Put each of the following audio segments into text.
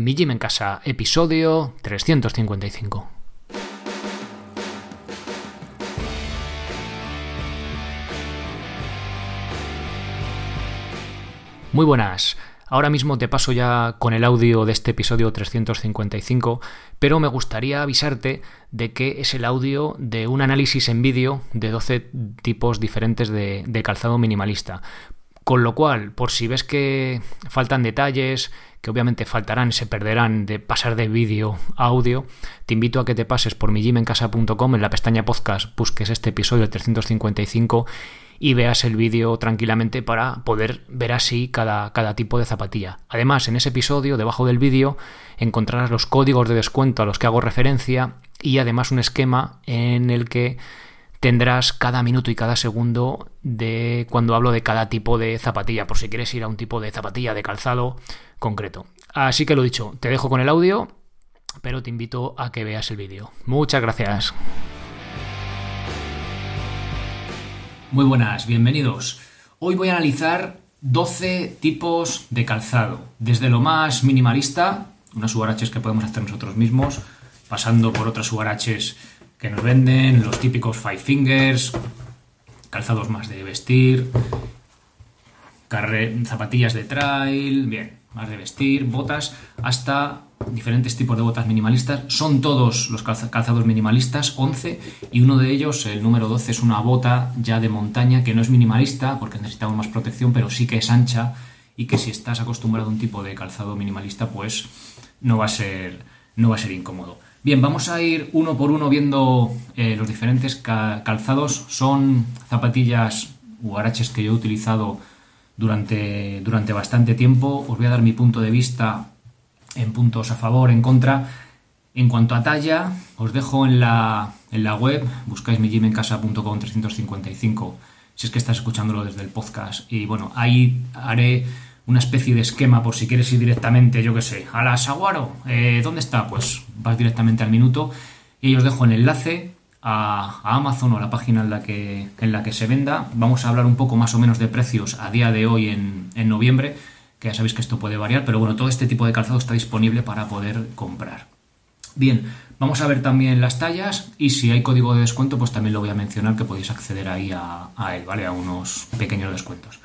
Mi Gym en Casa, episodio 355. Muy buenas. Ahora mismo te paso ya con el audio de este episodio 355, pero me gustaría avisarte de que es el audio de un análisis en vídeo de 12 tipos diferentes de, de calzado minimalista. Con lo cual, por si ves que faltan detalles, que obviamente faltarán, se perderán de pasar de vídeo a audio, te invito a que te pases por mijimencasa.com en la pestaña podcast, busques este episodio 355 y veas el vídeo tranquilamente para poder ver así cada, cada tipo de zapatilla. Además, en ese episodio, debajo del vídeo, encontrarás los códigos de descuento a los que hago referencia y además un esquema en el que tendrás cada minuto y cada segundo de cuando hablo de cada tipo de zapatilla, por si quieres ir a un tipo de zapatilla de calzado concreto. Así que lo dicho, te dejo con el audio, pero te invito a que veas el vídeo. Muchas gracias. Muy buenas, bienvenidos. Hoy voy a analizar 12 tipos de calzado, desde lo más minimalista, unas subaraches que podemos hacer nosotros mismos, pasando por otras subaraches que nos venden, los típicos Five Fingers, calzados más de vestir, zapatillas de trail, bien, más de vestir, botas, hasta diferentes tipos de botas minimalistas. Son todos los calzados minimalistas, 11, y uno de ellos, el número 12, es una bota ya de montaña que no es minimalista porque necesitamos más protección, pero sí que es ancha y que si estás acostumbrado a un tipo de calzado minimalista, pues no va a ser, no va a ser incómodo. Bien, vamos a ir uno por uno viendo eh, los diferentes calzados. Son zapatillas u araches que yo he utilizado durante, durante bastante tiempo. Os voy a dar mi punto de vista en puntos a favor, en contra. En cuanto a talla, os dejo en la, en la web, buscáis mi casa.com 355 si es que estás escuchándolo desde el podcast. Y bueno, ahí haré una especie de esquema por si quieres ir directamente, yo qué sé, a la Saguaro. Eh, ¿Dónde está? Pues vas directamente al minuto y os dejo el enlace a, Amazon o a la página en la, que, en la que se venda. Vamos a hablar un poco más o menos de precios a día de hoy en, en noviembre, que ya sabéis que esto puede variar, pero bueno, todo este tipo de calzado está disponible para poder comprar. Bien, vamos a ver también las tallas y si hay código de descuento, pues también lo voy a mencionar que podéis acceder ahí a, a él, ¿vale? A unos pequeños descuentos.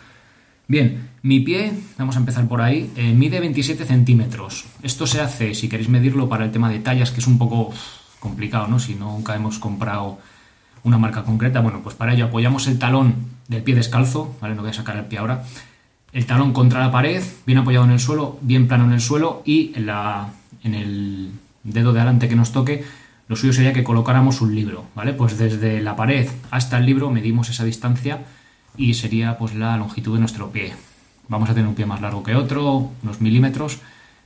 Bien, mi pie, vamos a empezar por ahí, eh, mide 27 centímetros. Esto se hace, si queréis medirlo, para el tema de tallas, que es un poco complicado, ¿no? Si nunca hemos comprado una marca concreta, bueno, pues para ello apoyamos el talón del pie descalzo, ¿vale? No voy a sacar el pie ahora. El talón contra la pared, bien apoyado en el suelo, bien plano en el suelo y en, la, en el dedo de adelante que nos toque, lo suyo sería que colocáramos un libro, ¿vale? Pues desde la pared hasta el libro medimos esa distancia y sería pues la longitud de nuestro pie. Vamos a tener un pie más largo que otro, unos milímetros,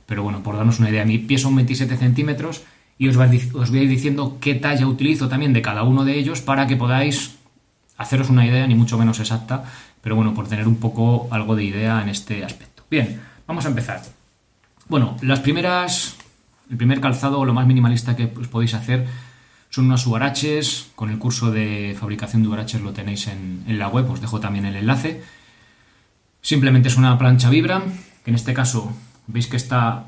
pero bueno, por darnos una idea, mi pie son 27 centímetros y os, voy a ir diciendo qué talla utilizo también de cada uno de ellos para que podáis haceros una idea, ni mucho menos exacta, pero bueno, por tener un poco algo de idea en este aspecto. Bien, vamos a empezar. Bueno, las primeras, el primer calzado, lo más minimalista que os podéis hacer son unos huaraches, con el curso de fabricación de huaraches lo tenéis en, la web, os dejo también el enlace. Simplemente es una plancha Vibram, que en este caso veis que está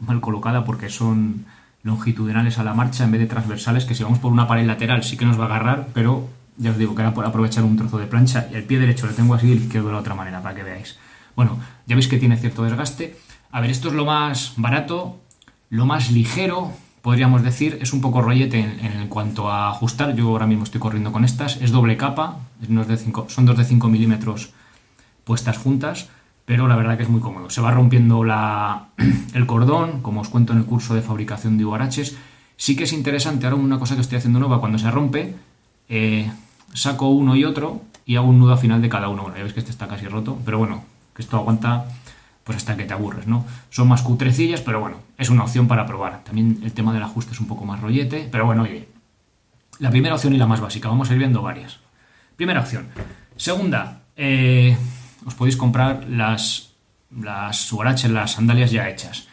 mal colocada porque son longitudinales a la marcha en vez de transversales, que si vamos por una pared lateral sí que nos va a agarrar, pero ya os digo que era por aprovechar un trozo de plancha y el pie derecho lo tengo así y el izquierdo de la otra manera para que veáis. Bueno, ya veis que tiene cierto desgaste. A ver, esto es lo más barato, lo más ligero, podríamos decir, es un poco rollete en, cuanto a ajustar. Yo ahora mismo estoy corriendo con estas. Es doble capa, son dos de 5 milímetros puestas juntas, pero la verdad que es muy cómodo. Se va rompiendo la, el cordón, como os cuento en el curso de fabricación de huaraches. Sí que es interesante, ahora una cosa que estoy haciendo nueva, cuando se rompe, eh, saco uno y otro y hago un nudo al final de cada uno. ya veis que este está casi roto, pero bueno, que esto aguanta pues hasta que te aburres, ¿no? Son más cutrecillas, pero bueno, es una opción para probar. También el tema del ajuste es un poco más rollete, pero bueno, oye, la primera opción y la más básica, vamos a ir viendo varias. Primera opción. Segunda, eh, os podéis comprar las, las las sandalias ya hechas.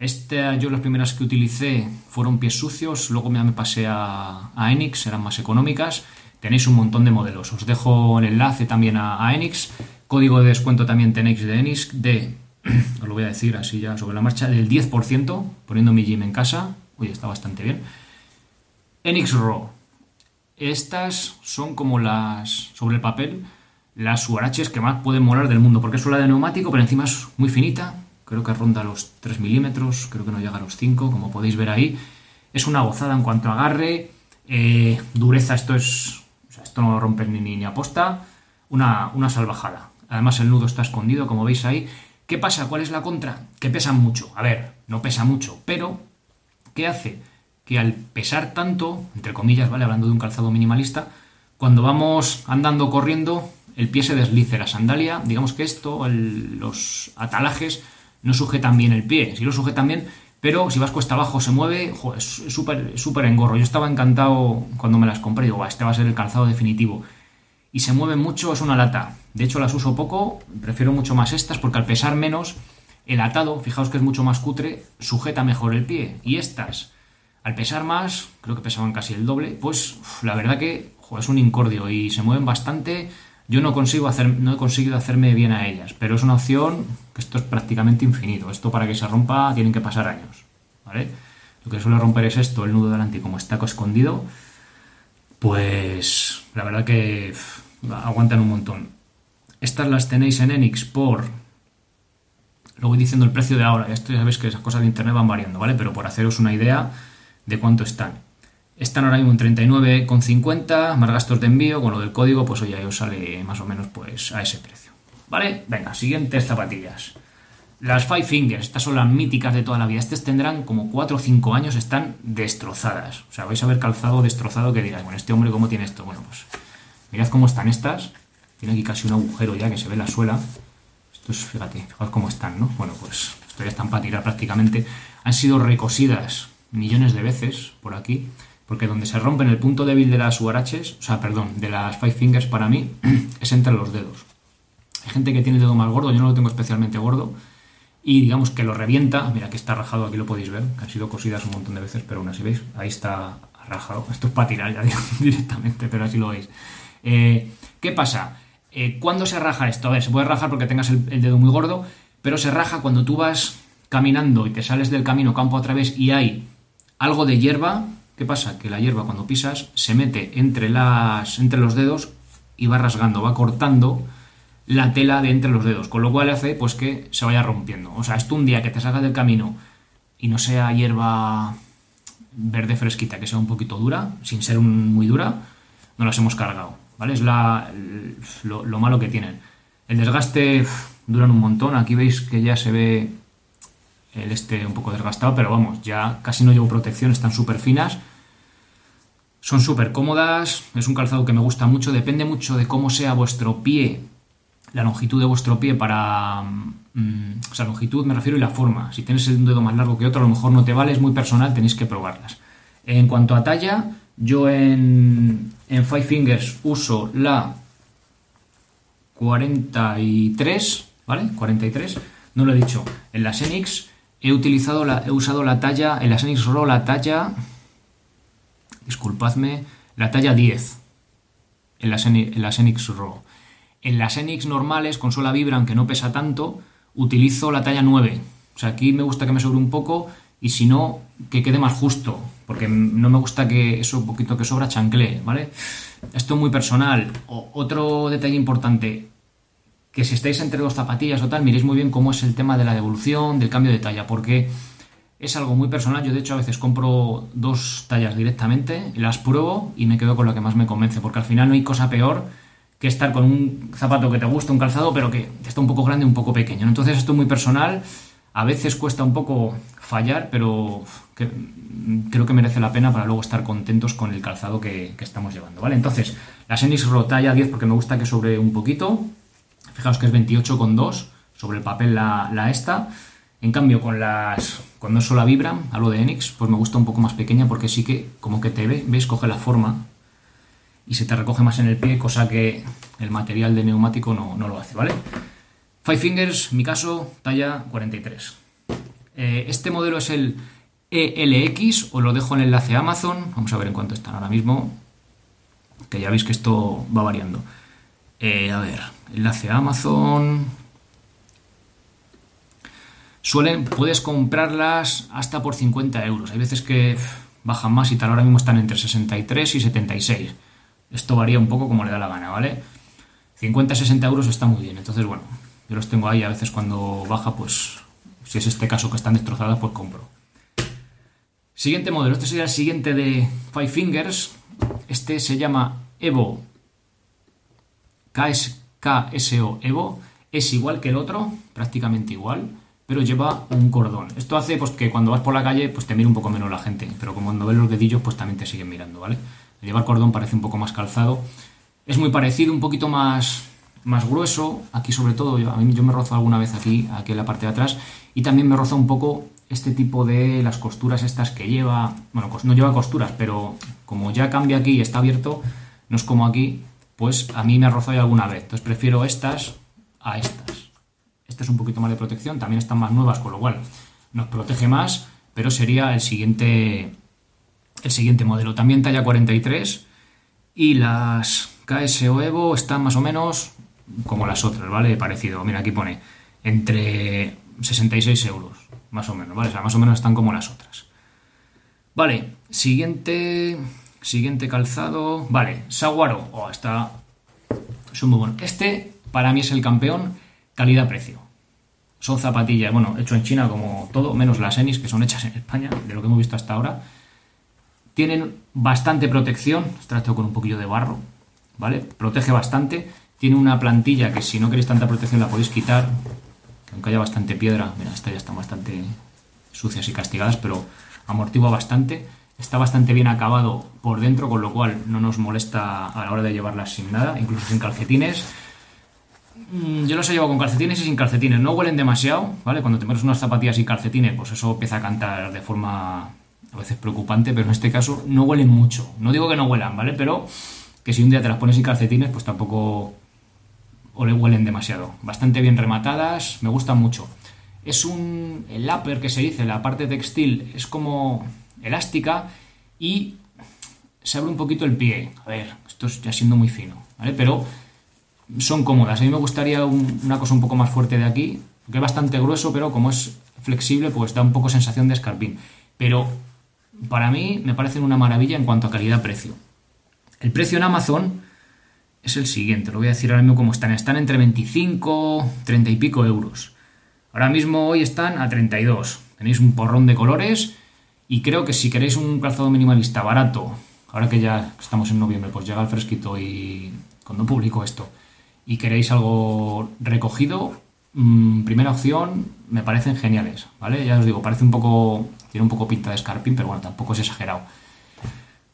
Este, yo las primeras que utilicé fueron pies sucios, luego me pasé a, a Enix, eran más económicas. Tenéis un montón de modelos. Os dejo el enlace también a, a Enix. Código de descuento también tenéis de Enix de os lo voy a decir así ya sobre la marcha, del 10%, poniendo mi gym en casa. Oye, está bastante bien. Enix Raw. Estas son como las, sobre el papel, las suaraches que más pueden molar del mundo, porque es suela de neumático, pero encima es muy finita, creo que ronda los 3 milímetros, creo que no llega a los 5, como podéis ver ahí. Es una gozada en cuanto a agarre, eh, dureza, esto es, esto no rompe ni, ni, aposta, una, una salvajada. Además el nudo está escondido, como veis ahí. ¿Qué pasa? ¿Cuál es la contra? Que pesan mucho. A ver, no pesa mucho, pero ¿qué hace? Que al pesar tanto, entre comillas, ¿vale? Hablando de un calzado minimalista, cuando vamos andando corriendo, el pie se deslice. La sandalia, digamos que esto, los atalajes, no sujetan bien el pie. Si lo sujetan bien, pero si vas cuesta abajo se mueve, es súper engorro. Yo estaba encantado cuando me las compré, digo, este va a ser el calzado definitivo. Y se mueven mucho, es una lata. De hecho, las uso poco, prefiero mucho más estas porque al pesar menos, el atado, fijaos que es mucho más cutre, sujeta mejor el pie. Y estas, al pesar más, creo que pesaban casi el doble, pues la verdad que es un incordio y se mueven bastante. Yo no consigo hacer, no he conseguido hacerme bien a ellas, pero es una opción que esto es prácticamente infinito. Esto para que se rompa tienen que pasar años. ¿vale? Lo que suele romper es esto, el nudo delante, como está escondido, pues la verdad que aguantan un montón. Estas las tenéis en Enix por. Lo voy diciendo el precio de ahora. Esto ya sabéis que esas cosas de internet van variando, ¿vale? Pero por haceros una idea de cuánto están. Están ahora mismo en 39,50, más gastos de envío, con lo del código, pues oye, os sale más o menos pues a ese precio. ¿Vale? Venga, siguientes zapatillas. Las Five Fingers, estas son las míticas de toda la vida. Estas tendrán como 4 o 5 años, están destrozadas. O sea, vais a ver calzado destrozado que dirás, bueno, este hombre, ¿cómo tiene esto? Bueno, pues mirad cómo están estas. Tiene aquí casi un agujero ya que se ve la suela. Esto es, fíjate, fijaos cómo están, ¿no? Bueno, pues esto ya están para tirar prácticamente. Han sido recosidas millones de veces por aquí porque donde se rompen el punto débil de las huaraches, o sea, perdón, de las five fingers para mí, es entre los dedos. Hay gente que tiene dedo más gordo, yo no lo tengo especialmente gordo, y digamos que lo revienta, mira que está rajado, aquí lo podéis ver, que han sido cosidas un montón de veces, pero aún así veis, ahí está rajado, esto es para tirar ya directamente, pero así lo veis. Eh, ¿Qué pasa? Eh, ¿Cuándo se raja esto? A ver, se puede rajar porque tengas el, dedo muy gordo, pero se raja cuando tú vas caminando y te sales del camino campo a través y hay algo de hierba ¿Qué pasa? Que la hierba cuando pisas se mete entre, las, entre los dedos y va rasgando, va cortando la tela de entre los dedos, con lo cual hace pues que se vaya rompiendo. O sea, esto un día que te salgas del camino y no sea hierba verde fresquita, que sea un poquito dura, sin ser muy dura, no las hemos cargado, ¿vale? Es la, lo, lo malo que tienen. El desgaste duran un montón, aquí veis que ya se ve el este un poco desgastado, pero vamos, ya casi no llevo protección, están súper finas. Son súper cómodas, es un calzado que me gusta mucho, depende mucho de cómo sea vuestro pie, la longitud de vuestro pie para... Mm, o sea, longitud me refiero y la forma. Si tienes un dedo más largo que otro, a lo mejor no te vale, es muy personal, tenéis que probarlas. En cuanto a talla, yo en, Five Fingers uso la 43, ¿vale? 43, no lo he dicho. En la Xenix He utilizado la, he usado la talla, en la Xenix Raw la talla, disculpadme, la talla 10 en la, en la Raw. En las Xenix normales, con suela vibra, aunque no pesa tanto, utilizo la talla 9. O sea, aquí me gusta que me sobre un poco y si no, que quede más justo, porque no me gusta que eso poquito que sobra chancle, ¿vale? Esto es muy personal. otro detalle importante, que si estáis entre dos zapatillas o tal, miréis muy bien cómo es el tema de la devolución, del cambio de talla, porque es algo muy personal. Yo de hecho a veces compro dos tallas directamente, las pruebo y me quedo con lo que más me convence, porque al final no hay cosa peor que estar con un zapato que te gusta, un calzado, pero que está un poco grande, un poco pequeño. Entonces esto es muy personal, a veces cuesta un poco fallar, pero creo que merece la pena para luego estar contentos con el calzado que, estamos llevando, ¿vale? Entonces, la Senix Ro talla 10 porque me gusta que sobre un poquito, Fijaos que es 28,2 sobre el papel la, esta. En cambio, con las cuando solo vibran, hablo de Enix, pues me gusta un poco más pequeña porque sí que como que te ve, ves, coge la forma y se te recoge más en el pie, cosa que el material de neumático no, lo hace, ¿vale? Five Fingers, mi caso, talla 43. Eh, este modelo es el ELX, os lo dejo en el enlace a Amazon. Vamos a ver en cuánto están ahora mismo, que ya veis que esto va variando. Eh, a ver, enlace a Amazon. Suelen, puedes comprarlas hasta por 50 euros. Hay veces que bajan más y tal. Ahora mismo están entre 63 y 76. Esto varía un poco como le da la gana, ¿vale? 50-60 euros está muy bien. Entonces, bueno, yo los tengo ahí. A veces cuando baja, pues, si es este caso que están destrozadas, pues compro. Siguiente modelo. Este sería el siguiente de Five Fingers. Este se llama Evo KSO Evo. Es igual que el otro, prácticamente igual pero lleva un cordón. Esto hace pues, que cuando vas por la calle pues te mire un poco menos la gente, pero como cuando ves los dedillos pues también te siguen mirando, ¿vale? llevar cordón parece un poco más calzado. Es muy parecido, un poquito más, más grueso. Aquí sobre todo, yo, a mí yo me rozo alguna vez aquí, aquí en la parte de atrás, y también me roza un poco este tipo de las costuras estas que lleva, bueno, no lleva costuras, pero como ya cambia aquí y está abierto, no es como aquí, pues a mí me ha rozado alguna vez. Entonces prefiero estas a estas. Esta es un poquito más de protección, también están más nuevas, con lo cual nos protege más, pero sería el siguiente, el siguiente modelo. También talla 43 y las KSO Evo están más o menos como las otras, ¿vale? Parecido. Mira, aquí pone entre 66 euros, más o menos, ¿vale? O sea, más o menos están como las otras. Vale, siguiente, siguiente calzado. Vale, Saguaro. Oh, está... Son muy buenos. Este, para mí, es el campeón Calidad-precio. Son zapatillas, bueno, hecho en China como todo, menos las Enis, que son hechas en España, de lo que hemos visto hasta ahora. Tienen bastante protección, trato con un poquillo de barro, ¿vale? Protege bastante. Tiene una plantilla que si no queréis tanta protección la podéis quitar, aunque haya bastante piedra. Mira, estas ya están bastante sucias y castigadas, pero amortigua bastante. Está bastante bien acabado por dentro, con lo cual no nos molesta a la hora de llevarlas sin nada, incluso sin calcetines. Mm, yo los he llevado con calcetines y sin calcetines. No huelen demasiado, ¿vale? Cuando te pones unas zapatillas y calcetines, pues eso empieza a cantar de forma a veces preocupante, pero en este caso no huelen mucho. No digo que no huelan, ¿vale? Pero que si un día te las pones sin calcetines, pues tampoco o le huelen demasiado. Bastante bien rematadas, me gustan mucho. Es un. El upper que se dice, la parte textil, es como elástica y se abre un poquito el pie. A ver, esto es ya siendo muy fino, ¿vale? Pero son cómodas. A mí me gustaría una cosa un poco más fuerte de aquí, que es bastante grueso, pero como es flexible, pues da un poco sensación de escarpín. Pero para mí me parecen una maravilla en cuanto a calidad-precio. El precio en Amazon es el siguiente, lo voy a decir ahora mismo cómo están. Están entre 25, 30 y pico euros. Ahora mismo hoy están a 32. Tenéis un porrón de colores y creo que si queréis un calzado minimalista barato, ahora que ya estamos en noviembre, pues llega el fresquito y cuando publico esto, y queréis algo recogido, mm, primera opción, me parecen geniales, ¿vale? Ya os digo, parece un poco, tiene un poco pinta de escarpín, pero bueno, tampoco es exagerado.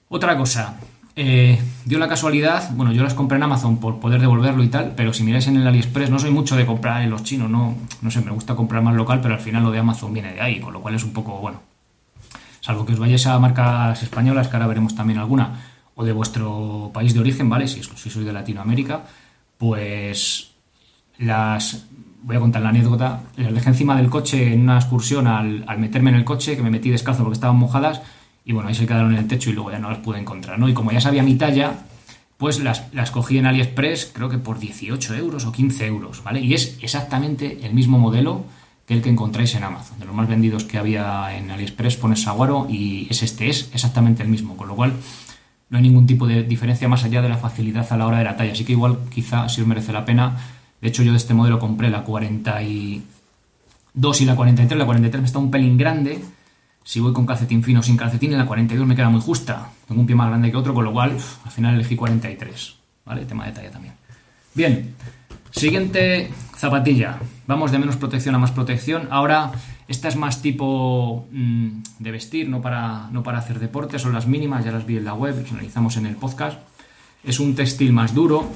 Otra cosa, eh, dio la casualidad, bueno, yo las compré en Amazon por poder devolverlo y tal, pero si miráis en el AliExpress, no soy mucho de comprar en los chinos, no, no sé, me gusta comprar más local, pero al final lo de Amazon viene de ahí, con lo cual es un poco, bueno, salvo que os vayáis a marcas españolas, que ahora veremos también alguna, o de vuestro país de origen, ¿vale? Si, si sois de Latinoamérica, pues las... Voy a contar la anécdota. Las dejé encima del coche en una excursión al, meterme en el coche, que me metí descalzo porque estaban mojadas, y bueno, ahí se quedaron en el techo y luego ya no las pude encontrar, ¿no? Y como ya sabía mi talla, pues las, las cogí en AliExpress, creo que por 18 euros o 15 euros, ¿vale? Y es exactamente el mismo modelo que el que encontráis en Amazon. De los más vendidos que había en AliExpress pones Saguaro y es este, es exactamente el mismo, con lo cual no hay ningún tipo de diferencia más allá de la facilidad a la hora de la talla. Así que igual quizá si os merece la pena. De hecho yo de este modelo compré la 42 y la 43. La 43 me está un pelín grande. Si voy con calcetín fino o sin calcetín, la 42 me queda muy justa. Tengo un pie más grande que otro, con lo cual al final elegí 43. ¿Vale? Tema de talla también. Bien, siguiente zapatilla. Vamos de menos protección a más protección. Ahora esta es más tipo mm, de vestir, no para, no para hacer deporte, son las mínimas, ya las vi en la web, las analizamos en el podcast. Es un textil más duro.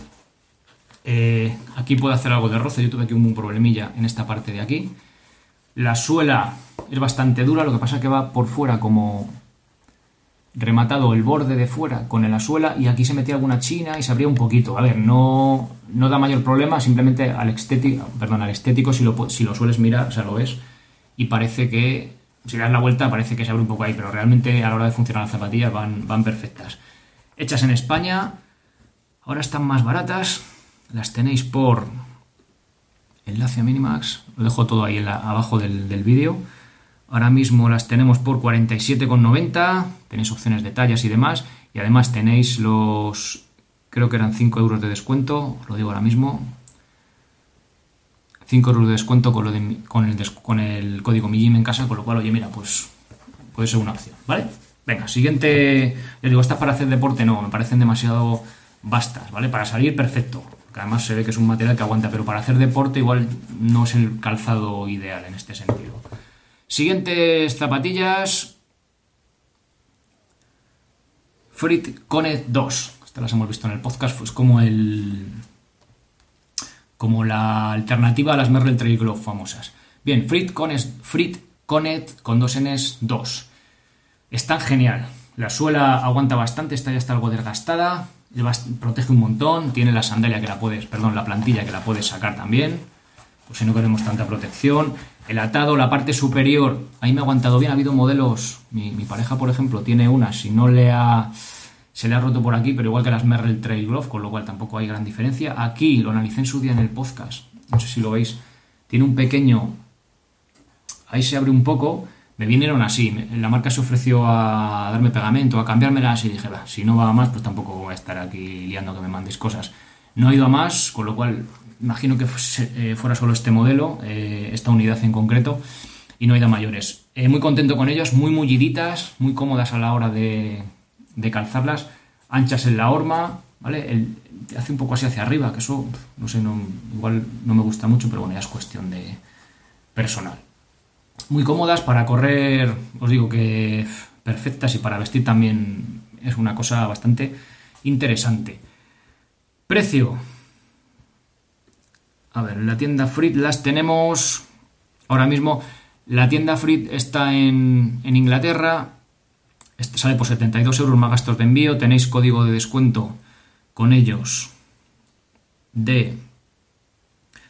Eh, aquí puedo hacer algo de roce, yo tuve aquí un problemilla en esta parte de aquí. La suela es bastante dura, lo que pasa es que va por fuera como rematado el borde de fuera con la suela y aquí se metía alguna china y se abría un poquito. A ver, no, no da mayor problema, simplemente al estético, perdón, al estético si lo, si lo sueles mirar, o sea, lo ves, y parece que, si das la vuelta, parece que se abre un poco ahí, pero realmente a la hora de funcionar las zapatillas van, van perfectas. Hechas en España, ahora están más baratas, las tenéis por enlace a Minimax, lo dejo todo ahí abajo del, del vídeo. Ahora mismo las tenemos por 47,90, tenéis opciones de tallas y demás, y además tenéis los, creo que eran 5 euros de descuento, os lo digo ahora mismo, 5 euros de descuento con, el, código MIGIM en casa, con lo cual, oye, mira, pues puede ser una opción, ¿vale? Venga, siguiente, yo digo, estas para hacer deporte no, me parecen demasiado vastas, ¿vale? Para salir, perfecto, además se ve que es un material que aguanta, pero para hacer deporte igual no es el calzado ideal en este sentido. Siguientes zapatillas. Frit Connect 2. Estas las hemos visto en el podcast, pues como el. como la alternativa a las Merrell Trail Glove famosas. Bien, Frit Connect, Frit con dos Ns 2. Están genial. La suela aguanta bastante, esta ya está algo desgastada, protege un montón, tiene la sandalia que la puedes, perdón, la plantilla que la puedes sacar también, pues si no queremos tanta protección. El atado, la parte superior, ahí me ha aguantado bien. Ha habido modelos, mi, pareja, por ejemplo, tiene una, si no le ha. Se le ha roto por aquí, pero igual que las Merrell Trail Glove, con lo cual tampoco hay gran diferencia. Aquí lo analicé en su día en el podcast, no sé si lo veis, tiene un pequeño. Ahí se abre un poco, me vinieron así. La marca se ofreció a darme pegamento, a cambiármelas y dije, si no va a más, pues tampoco voy a estar aquí liando que me mandéis cosas. No ha ido a más, con lo cual imagino que eh, fuera solo este modelo, eh, esta unidad en concreto, y no hay de mayores. Eh, muy contento con ellas, muy mulliditas, muy cómodas a la hora de, calzarlas, anchas en la horma, ¿vale? hace un poco así hacia arriba, que eso, no sé, no, igual no me gusta mucho, pero bueno, ya es cuestión de personal. Muy cómodas para correr, os digo que perfectas y para vestir también es una cosa bastante interesante. Precio, a ver, en la tienda Frit las tenemos ahora mismo. La tienda Frit está en, Inglaterra. Este sale por 72 euros más gastos de envío. Tenéis código de descuento con ellos de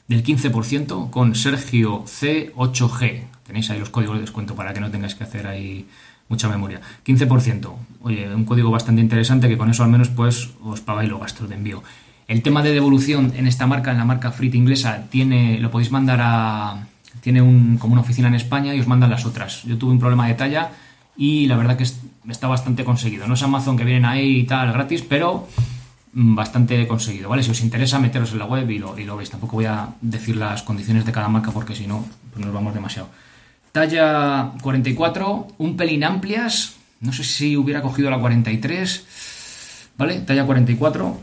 del 15% con Sergio C8G. Tenéis ahí los códigos de descuento para que no tengáis que hacer ahí mucha memoria. 15%. Oye, un código bastante interesante que con eso al menos pues os pagáis los gastos de envío. El tema de devolución en esta marca, en la marca Frit inglesa, tiene, lo podéis mandar a. Tiene un, como una oficina en España y os mandan las otras. Yo tuve un problema de talla y la verdad que está bastante conseguido. No es Amazon que vienen ahí y tal gratis, pero mm, bastante conseguido, ¿vale? Si os interesa, meteros en la web y lo, y lo veis. Tampoco voy a decir las condiciones de cada marca porque si no, pues nos vamos demasiado. Talla 44, un pelín amplias. No sé si hubiera cogido la 43. ¿Vale? Talla 44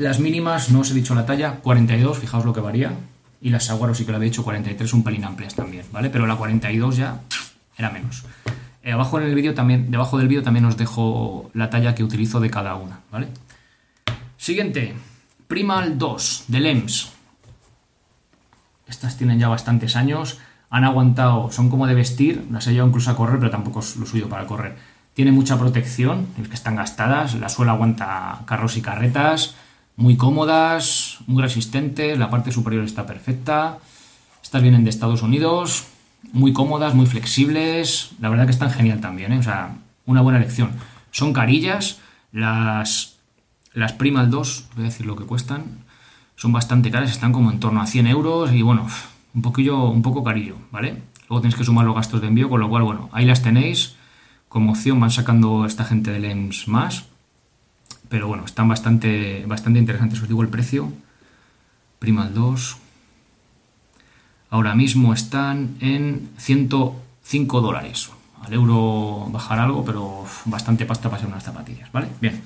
las mínimas, no os he dicho la talla, 42, fijaos lo que varía. Y las Saguaro sí que la había dicho 43, un pelín amplias también, ¿vale? Pero la 42 ya era menos. Eh, abajo en el vídeo también, debajo del vídeo también os dejo la talla que utilizo de cada una, ¿vale? Siguiente, Primal 2 de LEMS. Estas tienen ya bastantes años, han aguantado, son como de vestir, las he llevado incluso a correr, pero tampoco es lo suyo para correr. Tiene mucha protección, es que están gastadas, la suela aguanta carros y carretas, muy cómodas, muy resistentes, la parte superior está perfecta. Estas vienen de Estados Unidos, muy cómodas, muy flexibles. La verdad que están genial también, ¿eh? o sea, una buena elección. Son carillas, las, las Primal 2, voy a decir lo que cuestan, son bastante caras, están como en torno a 100 euros y bueno, un poquillo, un poco carillo, ¿vale? Luego tenéis que sumar los gastos de envío, con lo cual, bueno, ahí las tenéis. Como opción van sacando esta gente de LEMS más. Pero bueno, están bastante, bastante interesantes. Os digo el precio. Primal 2. Ahora mismo están en 105 dólares. Al euro bajar algo, pero bastante pasta para ser unas zapatillas, ¿vale? Bien.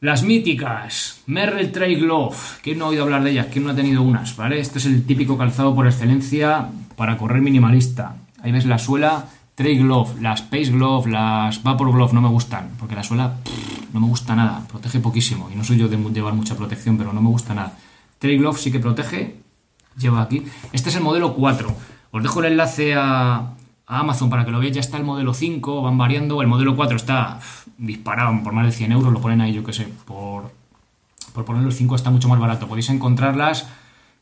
Las míticas, Merrell Trail Glove. ¿Quién no ha oído hablar de ellas? ¿Quién no ha tenido unas? ¿Vale? Este es el típico calzado por excelencia para correr minimalista. Ahí ves la suela Trail Glove, las Space Glove, las Vapor Glove no me gustan, porque la suela no me gusta nada, protege poquísimo. Y no soy yo de llevar mucha protección, pero no me gusta nada. Trail Glove sí que protege, lleva aquí. Este es el modelo 4. Os dejo el enlace a, Amazon para que lo veáis. Ya está el modelo 5, van variando. El modelo 4 está disparado por más de 100 euros, lo ponen ahí, yo qué sé, por, por ponerlo el 5 está mucho más barato. Podéis encontrarlas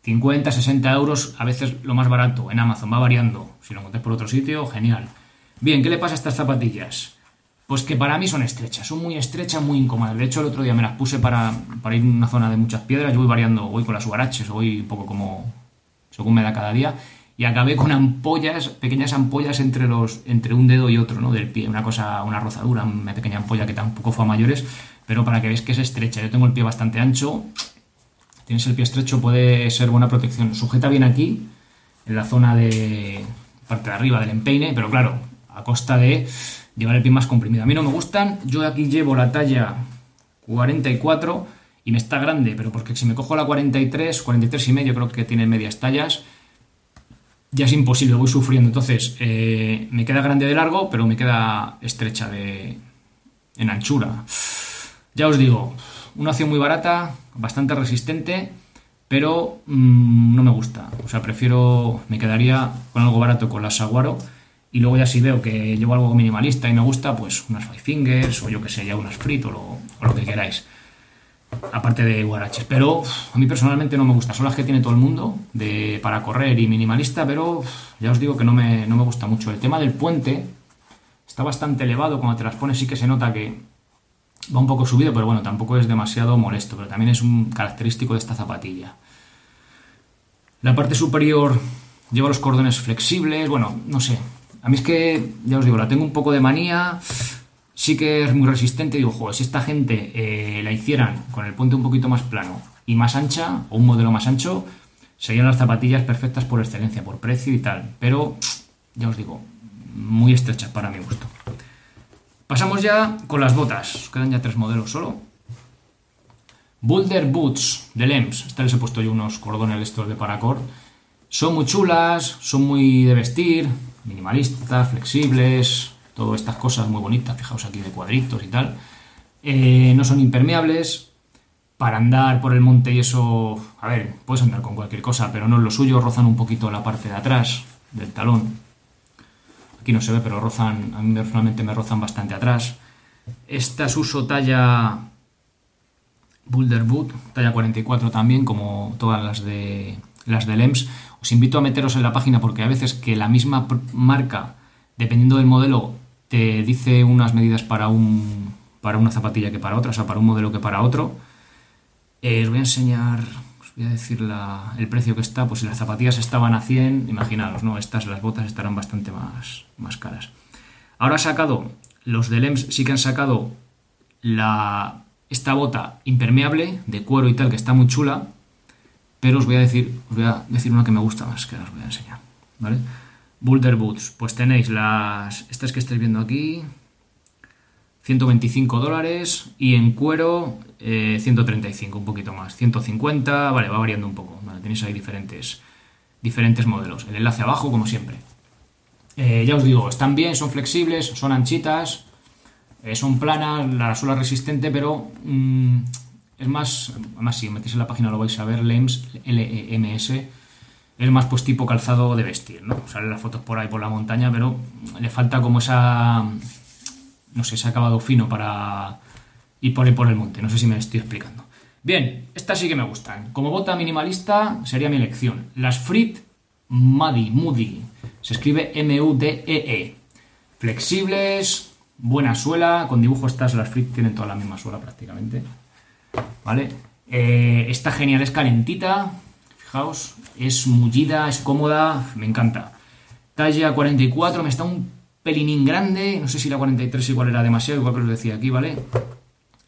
50, 60 euros, a veces lo más barato en Amazon, va variando. Si lo encontráis por otro sitio, genial. Bien, ¿qué le pasa a estas zapatillas? Pues que para mí son estrechas, son muy estrechas, muy incómodas. De hecho, el otro día me las puse para, para ir a una zona de muchas piedras. Yo voy variando, voy con las ubaraches, voy un poco como según me da cada día. Y acabé con ampollas, pequeñas ampollas entre los entre un dedo y otro, ¿no? Del pie. Una cosa, una rozadura, una pequeña ampolla que tampoco fue a mayores, pero para que veáis que es estrecha. Yo tengo el pie bastante ancho. Tienes el pie estrecho, puede ser buena protección. Sujeta bien aquí, en la zona de parte de arriba del empeine, pero claro, a costa de llevar el pie más comprimido. A mí no me gustan, yo aquí llevo la talla 44 y me está grande, pero porque si me cojo la 43, 43 y medio creo que tiene medias tallas, ya es imposible, voy sufriendo. Entonces, eh, me queda grande de largo, pero me queda estrecha de en anchura. Ya os digo, una opción muy barata, bastante resistente, pero mm, no me gusta. O sea, prefiero, me quedaría con algo barato con la Saguaro y luego ya si veo que llevo algo minimalista y me gusta, pues unas Five Fingers o yo que sé, ya unas Frit o lo, que queráis. Aparte de guaraches. Pero a mí personalmente no me gusta. Son las que tiene todo el mundo de, para correr y minimalista, pero ya os digo que no me, no me gusta mucho. El tema del puente está bastante elevado. Cuando te las pones sí que se nota que va un poco subido, pero bueno, tampoco es demasiado molesto. Pero también es un característico de esta zapatilla. La parte superior lleva los cordones flexibles. Bueno, no sé. A mí es que, ya os digo, la tengo un poco de manía. Sí que es muy resistente. Digo, joder, si esta gente eh, la hicieran con el puente un poquito más plano y más ancha, o un modelo más ancho, serían las zapatillas perfectas por excelencia, por precio y tal. Pero, ya os digo, muy estrechas para mi gusto. Pasamos ya con las botas. quedan ya tres modelos solo. Boulder Boots de Lems. Esta les he puesto yo unos cordones estos de paracord. Son muy chulas, son muy de vestir, minimalistas, flexibles, todas estas cosas muy bonitas, fijaos aquí de cuadritos y tal. Eh, no son impermeables. Para andar por el monte y eso, a ver, puedes andar con cualquier cosa, pero no es lo suyo, rozan un poquito la parte de atrás del talón. Aquí no se ve, pero rozan, a mí personalmente me rozan bastante atrás. Estas uso talla Boulder Boot, talla 44 también, como todas las de las de LEMS. Os invito a meteros en la página porque a veces que la misma marca, dependiendo del modelo, te dice unas medidas para, un, para una zapatilla que para otra, o sea, para un modelo que para otro. Eh, os voy a enseñar, voy a decir el precio que está, pues si las zapatillas estaban a 100, imaginaos, ¿no? Estas, las botas estarán bastante más, más caras. Ahora ha sacado, los de LEMS sí que han sacado la, esta bota impermeable de cuero y tal, que está muy chula, pero os voy a decir, os voy a decir una que me gusta más, que os voy a enseñar, ¿vale? Boulder Boots, pues tenéis las, estas que estáis viendo aquí, 125 dólares y en cuero 135, eh, un poquito más, 150, vale, va variando un poco, tenéis ahí diferentes, diferentes modelos. El enlace abajo, como siempre. Eh, ya os digo, están bien, son flexibles, son anchitas, eh, son planas, la suela resistente, pero mm, es más, además si metéis en la página lo vais a ver, LEMS, L-E-M-S, es más pues tipo calzado de vestir, ¿no? Salen las fotos por ahí por la montaña, pero le falta como esa, no sé, ese acabado fino para ir por por el monte, no sé si me estoy explicando. Bien, estas sí que me gustan. Como bota minimalista sería mi elección. Las Frit Muddy, Moody, se escribe M-U-D-E-E. -E. Flexibles, buena suela, con dibujo estas, las Frit tienen toda la misma suela prácticamente. ¿vale? Eh, está genial, es calentita, fijaos, es mullida, es cómoda, me encanta. Talla 44, me está un pelinín grande, no sé si la 43 igual era demasiado, igual que os decía aquí, ¿vale?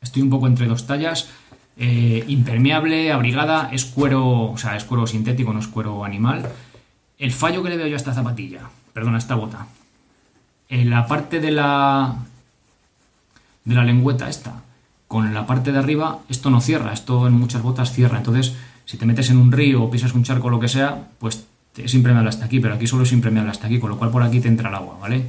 Estoy un poco entre dos tallas. Eh, impermeable, abrigada, es cuero, o sea, es cuero sintético, no es cuero animal. El fallo que le veo yo a esta zapatilla, perdona, a esta bota, en la parte de la de la lengüeta esta, con la parte de arriba esto no cierra, esto en muchas botas cierra. Entonces, si te metes en un río o pisas un charco o lo que sea, pues es impermeable hasta aquí, pero aquí solo es impermeable hasta aquí, con lo cual por aquí te entra el agua, ¿vale?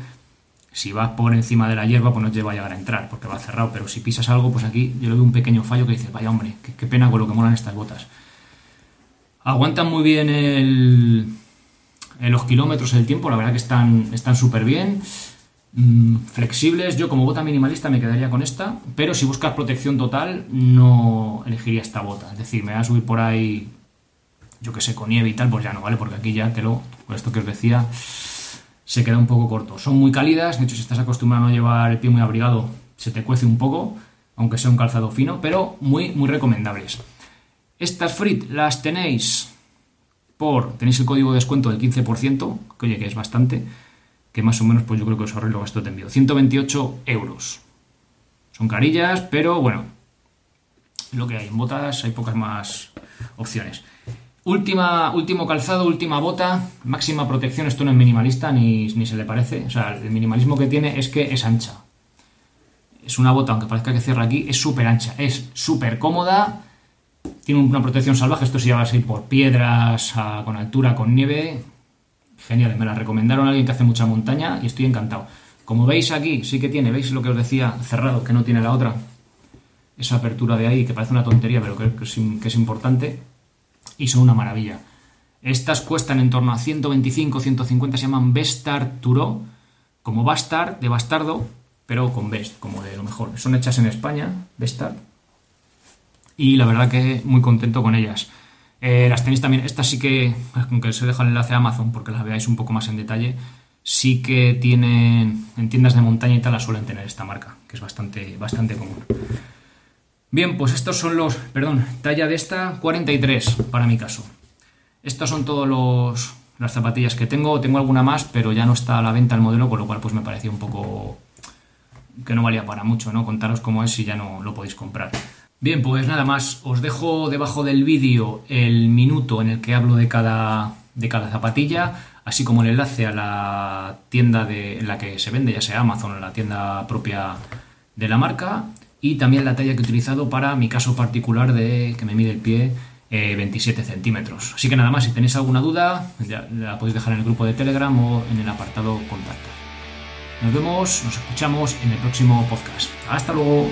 Si vas por encima de la hierba, pues no te va a llegar a entrar, porque va cerrado, pero si pisas algo, pues aquí yo le veo un pequeño fallo que dices, vaya hombre, qué, pena con lo que molan estas botas. Aguantan muy bien el, en los kilómetros, el tiempo, la verdad que están súper bien. Mm, flexibles, yo como bota minimalista me quedaría con esta, pero si buscas protección total no elegiría esta bota. Es decir, me voy a subir por ahí, yo que sé, con nieve y tal, pues ya no, ¿vale? Porque aquí ya te lo, por esto que os decía, se queda un poco corto. Son muy cálidas, de hecho si estás acostumbrado a llevar el pie muy abrigado, se te cuece un poco, aunque sea un calzado fino, pero muy, muy recomendables. Estas Frit las tenéis por, tenéis el código de descuento del 15%, que oye que es bastante, que más o menos pues yo creo que os ahorréis lo gasto de envío. 128 euros. Son carillas, pero bueno, lo que hay. En botas hay pocas más opciones. Última, último calzado, última bota, máxima protección. Esto no es minimalista ni, ni se le parece. O sea, el minimalismo que tiene es que es ancha. Es una bota, aunque parezca que cierra aquí, es súper ancha. Es súper cómoda. Tiene una protección salvaje. Esto se lleva así por piedras, con altura, con nieve. Genial, me la recomendaron a alguien que hace mucha montaña y estoy encantado. Como veis aquí, sí que tiene, ¿veis lo que os decía? Cerrado, que no tiene la otra. Esa apertura de ahí, que parece una tontería, pero que, es, que es importante. Y son una maravilla. Estas cuestan en torno a 125, 150, se llaman Bestard Turo, como Bastard, de bastardo, pero con Best, como de lo mejor. Son hechas en España, Bestard. Y la verdad que muy contento con ellas. Eh, las tenéis también, estas sí que, aunque os he dejado el enlace a Amazon porque las veáis un poco más en detalle, sí que tienen, en tiendas de montaña y tal, las suelen tener esta marca, que es bastante, bastante común. Bien, pues estos son los, perdón, talla de esta 43 para mi caso. Estas son todos los, las zapatillas que tengo, tengo alguna más, pero ya no está a la venta el modelo, con lo cual pues me parecía un poco que no valía para mucho, ¿no? Contaros cómo es si ya no lo podéis comprar. Bien, pues nada más, os dejo debajo del vídeo el minuto en el que hablo de cada, de cada zapatilla, así como el enlace a la tienda de, en la que se vende, ya sea Amazon o la tienda propia de la marca, y también la talla que he utilizado para mi caso particular de que me mide el pie 27 eh, centímetros. Así que nada más, si tenéis alguna duda, la podéis dejar en el grupo de Telegram o en el apartado contacto. Nos vemos, nos escuchamos en el próximo podcast. Hasta luego.